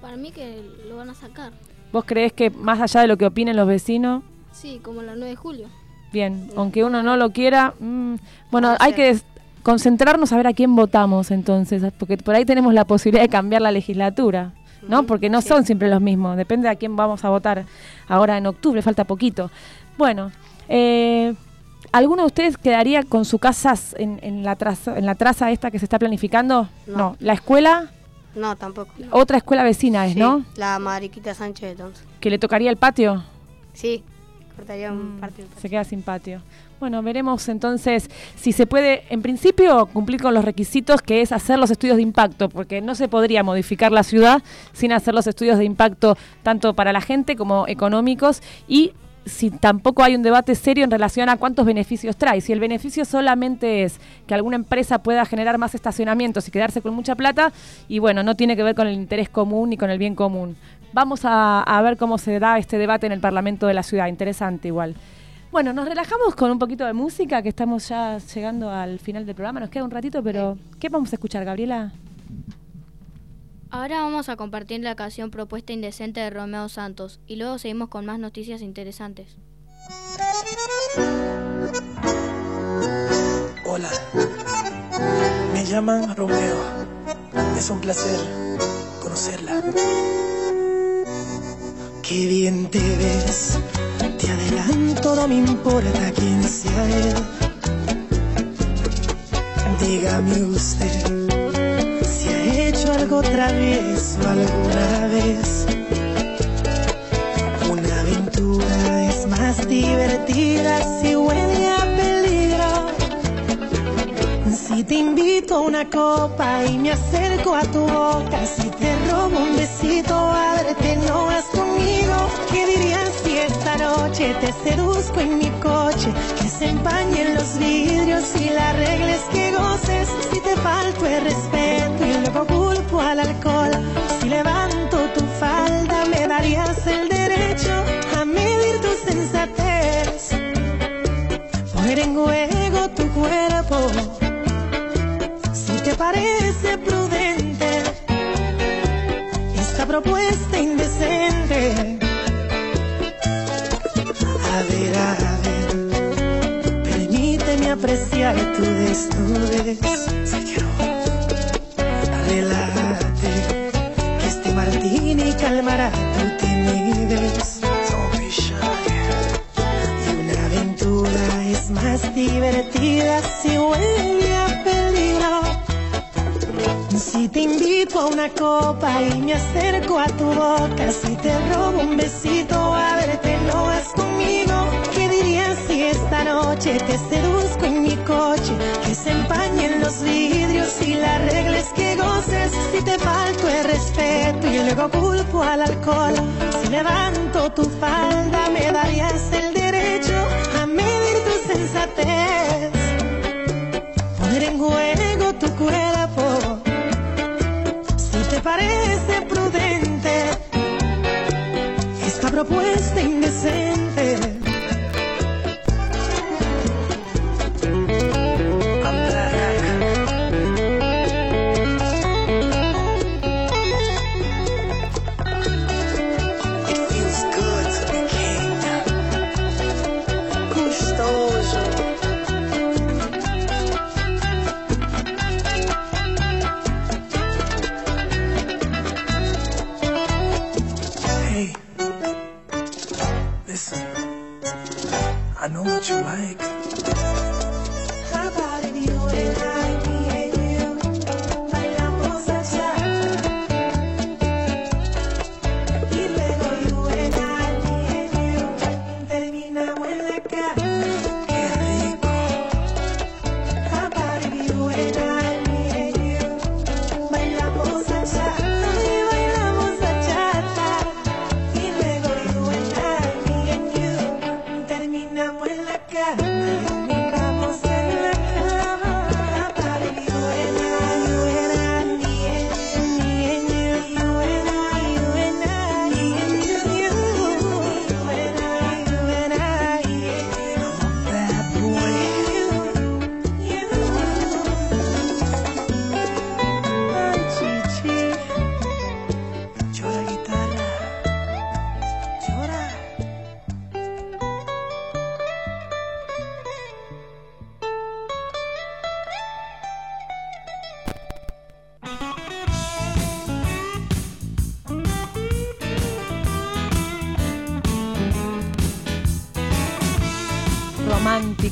Para mí que lo van a sacar. ¿Vos creés que más allá de lo que opinen los vecinos, Sí, como la 9 de julio. bien, aunque uno no lo quiera, mm, bueno, hay que concentrarnos a ver a quién votamos entonces, porque por ahí tenemos la posibilidad de cambiar la legislatura, ¿no? Porque no son siempre los mismos, depende de a quién vamos a votar ahora en octubre, falta poquito. Bueno, eh, ¿alguno de ustedes quedaría con su casa en, en la traza, en la traza esta que se está planificando? No. ¿La escuela? No, tampoco. Otra escuela vecina es, Sí, ¿no? La Mariquita Sánchez. ¿Que le tocaría el patio? Sí, Mm. un Se queda sin patio. Bueno, veremos entonces si se puede, en principio, cumplir con los requisitos que es hacer los estudios de impacto, porque no se podría modificar la ciudad sin hacer los estudios de impacto tanto para la gente como económicos y si tampoco hay un debate serio en relación a cuántos beneficios trae. Si el beneficio solamente es que alguna empresa pueda generar más estacionamientos y quedarse con mucha plata, y bueno, no tiene que ver con el interés común ni con el bien común. Vamos a, a ver cómo se da este debate en el Parlamento de la ciudad. Interesante igual. Bueno, nos relajamos con un poquito de música, que estamos ya llegando al final del programa. Nos queda un ratito, pero ¿qué vamos a escuchar, Gabriela? Ahora vamos a compartir la canción Propuesta Indecente de Romeo Santos y luego seguimos con más noticias interesantes. Hola, me llaman Romeo. Es un placer conocerla. Qué bien te ves, te adelanto, no me importa quién sea él. Dígame usted si ha hecho algo travieso alguna vez. Una aventura es más divertida si huele a. Si te invito a una copa y me acerco a tu boca, si te robo un besito, ábrete, no vas conmigo. ¿Qué dirías si esta noche te seduzco en mi coche? Que se empañen los vidrios y la regla es que goces. Si te falto el respeto propuesta indecente. A ver, a ver, permíteme apreciar tu desnudez. Quiero, relájate, que este martini calmará y me acerco a tu boca, si te robo un besito, a verte no vas conmigo. ¿Qué dirías si esta noche te seduzco en mi coche? Que se empañen los vidrios y la regla es que goces. Si te falto el respeto y luego culpo al alcohol, si levanto tu falda, me darías el derecho a medir tu sensatez. Poner en juego tu cuerpo parece prudente esta propuesta indecente.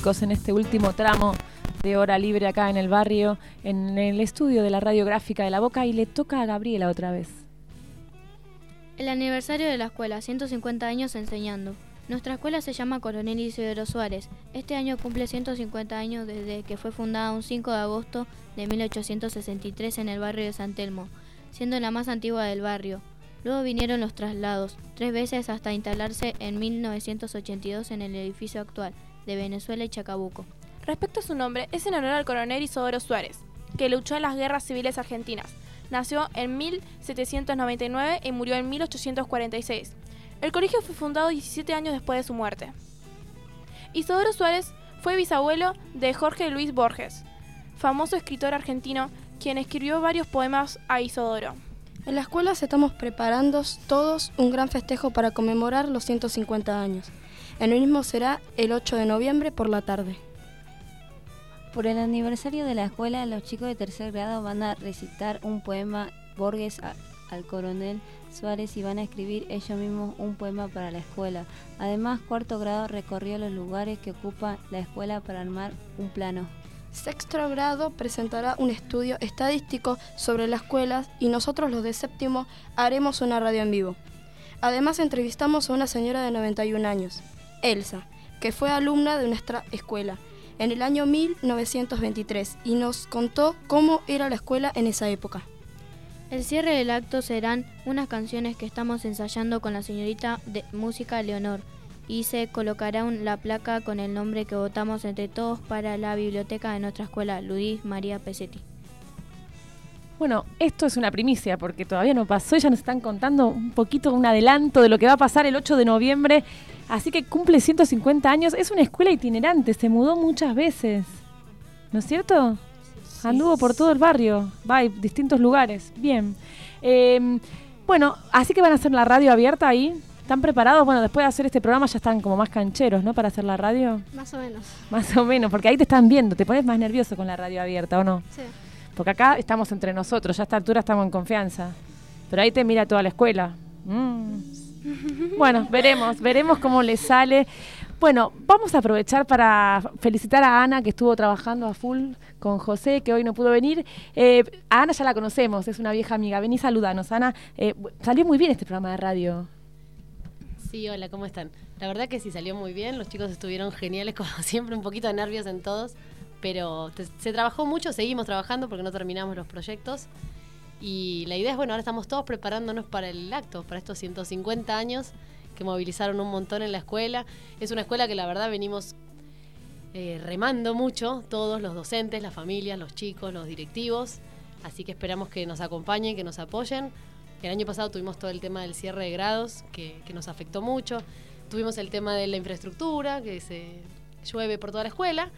En este último tramo de hora libre acá en el barrio, en el estudio de la radiográfica de la Boca y le toca a Gabriela otra vez. El aniversario de la escuela, 150 años enseñando. Nuestra escuela se llama Coronel Isidoro Suárez. Este año cumple 150 años desde que fue fundada un 5 de agosto de 1863 en el barrio de San Telmo, siendo la más antigua del barrio. Luego vinieron los traslados, tres veces hasta instalarse en 1982 en el edificio actual de Venezuela y Chacabuco. Respecto a su nombre, es en honor al coronel Isidoro Suárez, que luchó en las guerras civiles argentinas. Nació en 1799 y murió en 1846. El colegio fue fundado 17 años después de su muerte. Isidoro Suárez fue bisabuelo de Jorge Luis Borges, famoso escritor argentino, quien escribió varios poemas a Isidoro. En la escuela estamos preparando todos un gran festejo para conmemorar los 150 años. El mismo será el 8 de noviembre por la tarde. Por el aniversario de la escuela, los chicos de tercer grado van a recitar un poema Borges a- al coronel Suárez y van a escribir ellos mismos un poema para la escuela. Además, cuarto grado recorrió los lugares que ocupa la escuela para armar un plano. Sexto grado presentará un estudio estadístico sobre las escuelas y nosotros los de séptimo haremos una radio en vivo. Además entrevistamos a una señora de 91 años, Elsa, que fue alumna de nuestra escuela en el año 1923 y nos contó cómo era la escuela en esa época. El cierre del acto serán unas canciones que estamos ensayando con la señorita de música Leonor y se colocará la placa con el nombre que votamos entre todos para la biblioteca de nuestra escuela, Luis María Pesetti. Bueno, esto es una primicia porque todavía no pasó, ya nos están contando un poquito, un adelanto de lo que va a pasar el 8 de noviembre, así que cumple 150 años, es una escuela itinerante, se mudó muchas veces, ¿no es cierto? Anduvo por todo el barrio, va a distintos lugares, bien. Eh, bueno, así que van a hacer la radio abierta ahí, ¿están preparados? Bueno, después de hacer este programa ya están como más cancheros, ¿no? Para hacer la radio. Más o menos. Más o menos, porque ahí te están viendo, te pones más nervioso con la radio abierta, ¿o no? Sí. Porque acá estamos entre nosotros, ya a esta altura estamos en confianza. Pero ahí te mira toda la escuela. Mm. Bueno, veremos, veremos cómo le sale. Bueno, vamos a aprovechar para felicitar a Ana, que estuvo trabajando a full con José, que hoy no pudo venir. Eh, a Ana ya la conocemos, es una vieja amiga. Vení, saludanos, Ana. Eh, salió muy bien este programa de radio. Sí, hola, ¿cómo están? La verdad que sí salió muy bien, los chicos estuvieron geniales, como siempre, un poquito de nervios en todos, pero te- se trabajó mucho, seguimos trabajando porque no terminamos los proyectos. Y la idea es, bueno, ahora estamos todos preparándonos para el acto, para estos 150 años que movilizaron un montón en la escuela. Es una escuela que la verdad venimos eh, remando mucho, todos los docentes, las familias, los chicos, los directivos. Así que esperamos que nos acompañen, que nos apoyen. El año pasado tuvimos todo el tema del cierre de grados, que, que nos afectó mucho. Tuvimos el tema de la infraestructura, que se llueve por toda la escuela.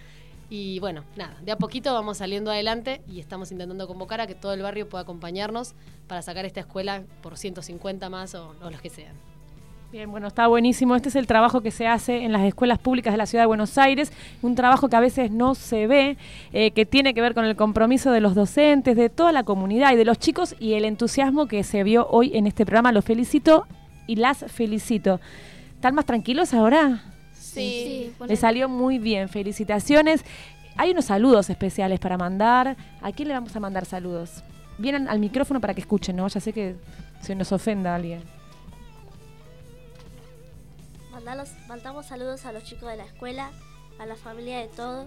Y bueno, nada, de a poquito vamos saliendo adelante y estamos intentando convocar a que todo el barrio pueda acompañarnos para sacar esta escuela por 150 más o, los que sean. Bien, bueno, está buenísimo. Este es el trabajo que se hace en las escuelas públicas de la ciudad de Buenos Aires, un trabajo que a veces no se ve, eh, que tiene que ver con el compromiso de los docentes, de toda la comunidad y de los chicos y el entusiasmo que se vio hoy en este programa. Los felicito y las felicito. ¿Están más tranquilos ahora? Sí. Le salió muy bien, felicitaciones. Hay unos saludos especiales para mandar. ¿A quién le vamos a mandar saludos? Vienen al micrófono para que escuchen, ¿no? Ya sé que se nos ofenda alguien. Mandalos- mandamos saludos a los chicos de la escuela, a la familia de todos,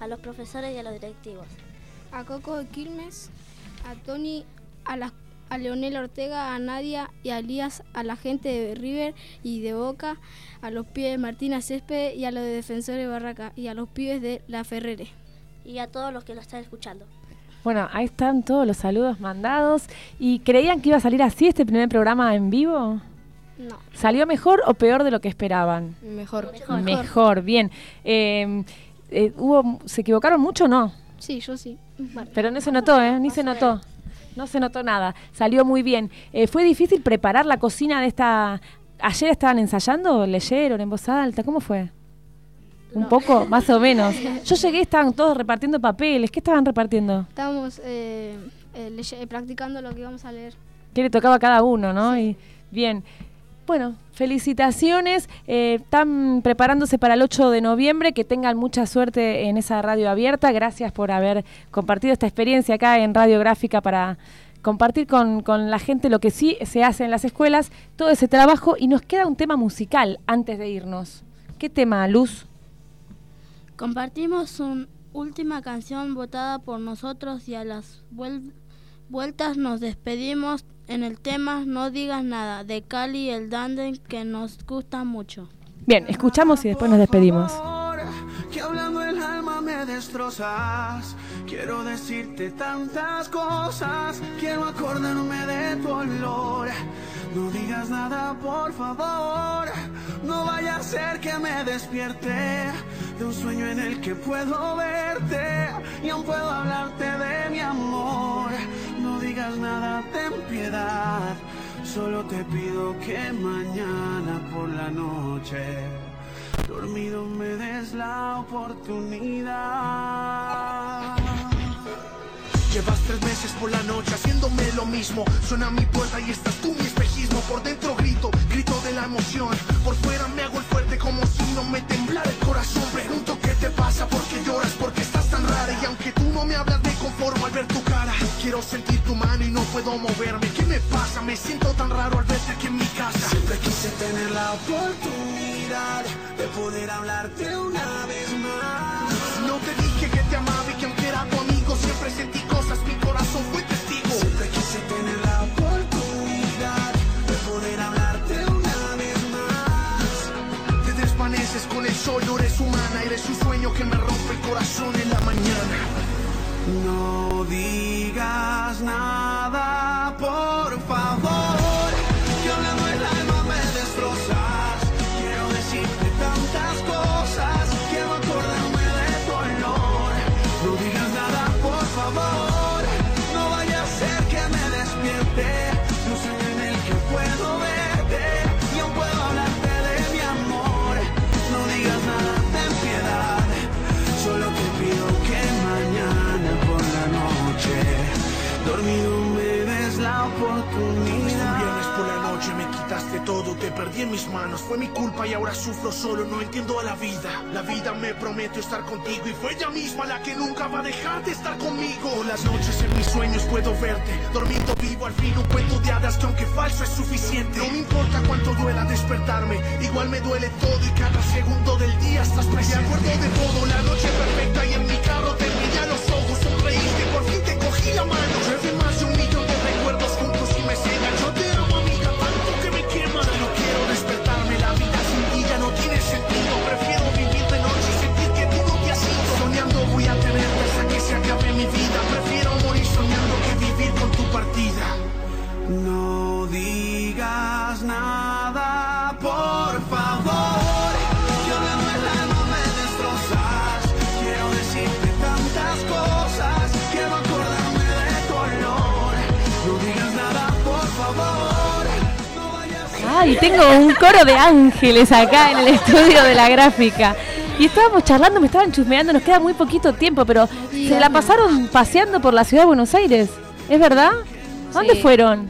a los profesores y a los directivos. A Coco de Quilmes, a Tony, a, la- a Leonel Ortega, a Nadia y a Elías, a la gente de River y de Boca, a los pibes de Martina Césped y a los de Defensores Barraca y a los pibes de La Ferrere. Y a todos los que lo están escuchando. Bueno, ahí están todos los saludos mandados. ¿Y creían que iba a salir así este primer programa en vivo? No. ¿Salió mejor o peor de lo que esperaban? Mejor. Mejor, bien. Eh, eh, ¿hubo, ¿Se equivocaron mucho o no? Sí, yo sí. Pero no se notó, ¿eh? Ni se notó. No se notó nada. Salió muy bien. Eh, ¿Fue difícil preparar la cocina de esta... ¿Ayer estaban ensayando? ¿Leyeron en voz alta? ¿Cómo fue? Un poco, más o menos. Yo llegué, estaban todos repartiendo papeles. ¿Qué estaban repartiendo? Estábamos eh, eh, practicando lo que íbamos a leer. ¿Qué le tocaba a cada uno, no? Y, bien. Bueno, felicitaciones. eh, están preparándose para el 8 de noviembre. Que tengan mucha suerte en esa radio abierta. Gracias por haber compartido esta experiencia acá en Radio Gráfica para compartir con, con la gente lo que sí se hace en las escuelas, todo ese trabajo. Y nos queda un tema musical antes de irnos. ¿Qué tema, Luz? Compartimos una última canción votada por nosotros y a las vuel- vueltas nos despedimos en el tema No digas nada de Cali y el Danden que nos gusta mucho. Bien, escuchamos y después nos despedimos. que hablando el alma me destrozas. Quiero decirte tantas cosas, quiero acordarme de tu olor. No digas nada, por favor. No vaya a ser que me despierte de un sueño en el que puedo verte y aún puedo hablarte de mi amor. Digas nada, ten piedad. Solo te pido que mañana por la noche dormido me des la oportunidad. Llevas tres meses por la noche haciéndome lo mismo. Suena mi puerta y estás tú mi espejismo. Por dentro grito, grito de la emoción. Por fuera me hago el fuerte como si no me temblara el corazón. Pregunto qué te pasa, por qué lloras, por qué estás tan rara. Y aunque tú no me hablas, me conformo al ver tu cara. Quiero sentir tu mano y no puedo moverme. ¿Qué me pasa? Me siento tan raro al verte aquí en mi casa. Siempre quise tener la oportunidad de poder hablarte una vez más. No te dije que te amaba y que aunque era tu amigo, siempre sentí cosas. Mi corazón fue testigo. Siempre quise tener la oportunidad de poder hablarte una vez más. Te desvaneces con el sol, no eres humana, eres un sueño que me rompe el corazón en la mañana. No digas nada, por favor. Quitaste todo, te perdí en mis manos. Fue mi culpa y ahora sufro solo, no entiendo a la vida. La vida me prometió estar contigo y fue ella misma la que nunca va a dejar de estar conmigo. Las noches en mis sueños puedo verte, dormido vivo al fin un cuento de hadas que aunque falso es suficiente. No me importa cuánto duela despertarme, igual me duele todo y cada segundo del día estás presente. Me acuerdo de todo, la noche perfecta y en mi carro te partida. No digas nada, por favor. Hablando el alma me destrozas. Quiero decirte tantas cosas. Quiero acordarme de tu olor. No digas nada, por favor. Ay, tengo un coro de ángeles acá en el estudio de la gráfica. Y estábamos charlando, me estaban chusmeando, nos queda muy poquito tiempo, pero se la pasaron paseando por la ciudad de Buenos Aires. ¿Es verdad? ¿A ¿Dónde Sí. fueron?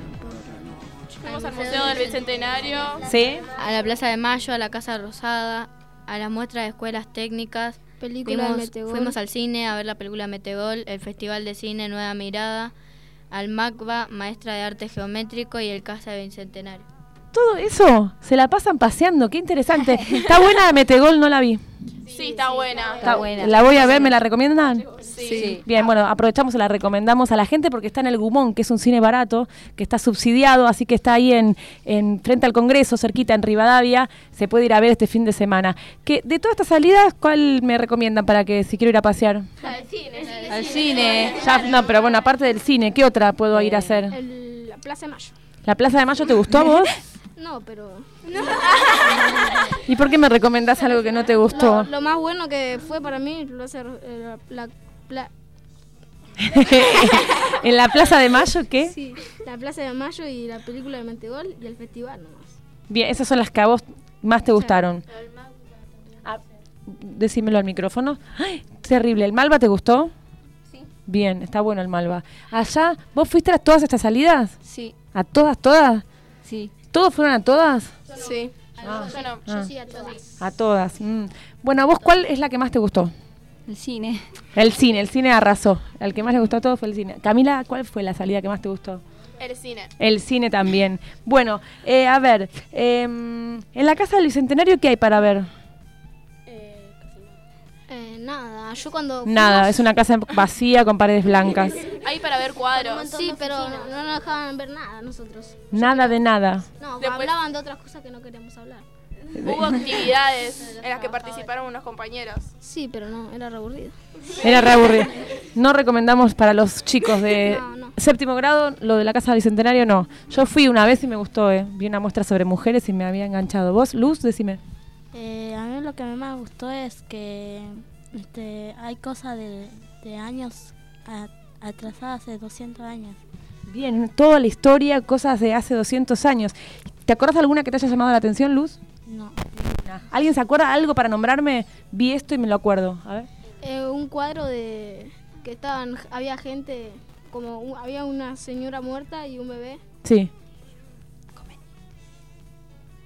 Fuimos al Museo del Bicentenario. Sí. A la Plaza de Mayo, a la Casa Rosada, a la muestra de escuelas técnicas. Película fuimos, Metegol. fuimos al cine a ver la película Metegol, el Festival de Cine Nueva Mirada, al MACBA, Maestra de Arte Geométrico y el Casa de Bicentenario. Todo eso, se la pasan paseando, qué interesante. Está buena Metegol, no la vi. Sí, está buena. Está- La voy a ver, ¿me la recomiendan? Sí. Bien, bueno, aprovechamos y la recomendamos a la gente porque está en el Gumón, que es un cine barato, que está subsidiado, así que está ahí en, en frente al Congreso, cerquita en Rivadavia, se puede ir a ver este fin de semana. Que de todas estas salidas, ¿cuál me recomiendan para que si quiero ir a pasear? Al cine. Al cine. Ya, no, pero bueno, aparte del cine, ¿qué otra puedo ir a hacer? El- la Plaza de Mayo. ¿La Plaza de Mayo te gustó a vos? No, pero. ¿Y por qué me recomendás algo que no te gustó? Lo, lo más bueno que fue para mí lo hace eh, la, la ¿En la Plaza de Mayo qué? sí, la Plaza de Mayo y la película de Mentegol y el festival nomás. Bien, esas son las que a vos más te gustaron. Ah, decímelo al micrófono. Ay, terrible. ¿El Malva te gustó? Sí. Bien, está bueno el Malva. Allá, ¿vos fuiste a todas estas salidas? Sí. ¿A todas, todas? Sí. ¿Todos fueron a todas? Sí. Ah. Yo no. Ah. Yo sí a todas. A todas. mm. Bueno, ¿a vos cuál es la que más te gustó? El cine. El cine, el cine arrasó. El que más le gustó a todos fue el cine. Camila, ¿cuál fue la salida que más te gustó? El cine. El cine también. Bueno, eh, a ver, em, en la casa del Bicentenario, ¿qué hay para ver? Eh, nada, yo cuando... Nada, fuimos- es una casa vacía con paredes blancas. Hay para ver cuadros. Sí, pero no nos dejaban ver nada nosotros. Nada de nada. No, Después- hablaban de otras cosas que no queríamos hablar. Hubo actividades en las que participaron unos compañeros. Sí, pero no, era re aburrido. Era re aburrido. No recomendamos para los chicos de No, no. séptimo grado lo de la casa Bicentenario, no. Yo fui una vez y me gustó, eh. Vi una muestra sobre mujeres y me había enganchado. ¿Vos, Luz, decime? Eh, a mí lo que más me gustó es que este, hay cosas de, de años a- atrasadas de 200 años. Bien, toda la historia, cosas de hace 200 años. ¿Te acuerdas de alguna que te haya llamado la atención, Luz? No. ¿Alguien se acuerda algo para nombrarme? Vi esto y me lo acuerdo. A ver. Eh, un cuadro de que estaban, había gente, como un- había una señora muerta y un bebé. Sí.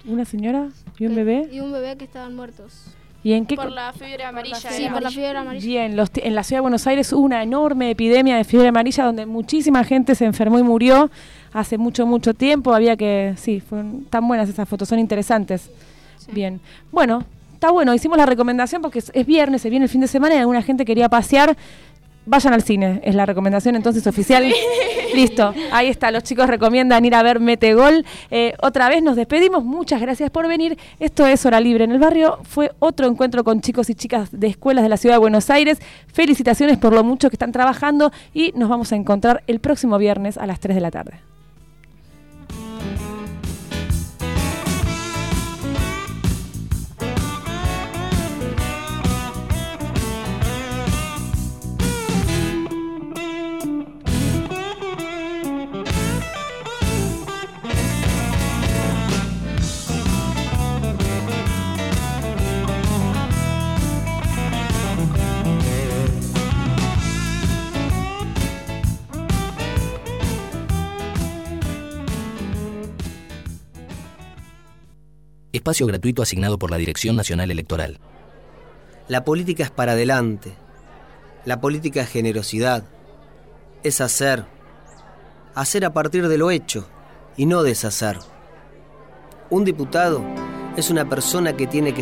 ¿Una señora y un que- bebé? Y un bebé que estaban muertos. ¿Y en qué Por la fiebre amarilla. Sí, era. por la fiebre amarilla. Bien, los en la ciudad de Buenos Aires hubo una enorme epidemia de fiebre amarilla donde muchísima gente se enfermó y murió hace mucho, mucho tiempo. Había que, sí, fueron tan buenas esas fotos, son interesantes. Bien, bueno, está bueno, hicimos la recomendación porque es, es viernes, se viene el fin de semana y alguna gente quería pasear. Vayan al cine, es la recomendación entonces oficial. Listo, ahí está, los chicos recomiendan ir a ver Metegol. Eh, otra vez nos despedimos, muchas gracias por venir. Esto es Hora Libre en el Barrio, fue otro encuentro con chicos y chicas de escuelas de la Ciudad de Buenos Aires. Felicitaciones por lo mucho que están trabajando y nos vamos a encontrar el próximo viernes a las 3 de la tarde. Espacio gratuito asignado por la Dirección Nacional Electoral. La política es para adelante. La política es generosidad. Es hacer. Hacer a partir de lo hecho y no deshacer. Un diputado es una persona que tiene que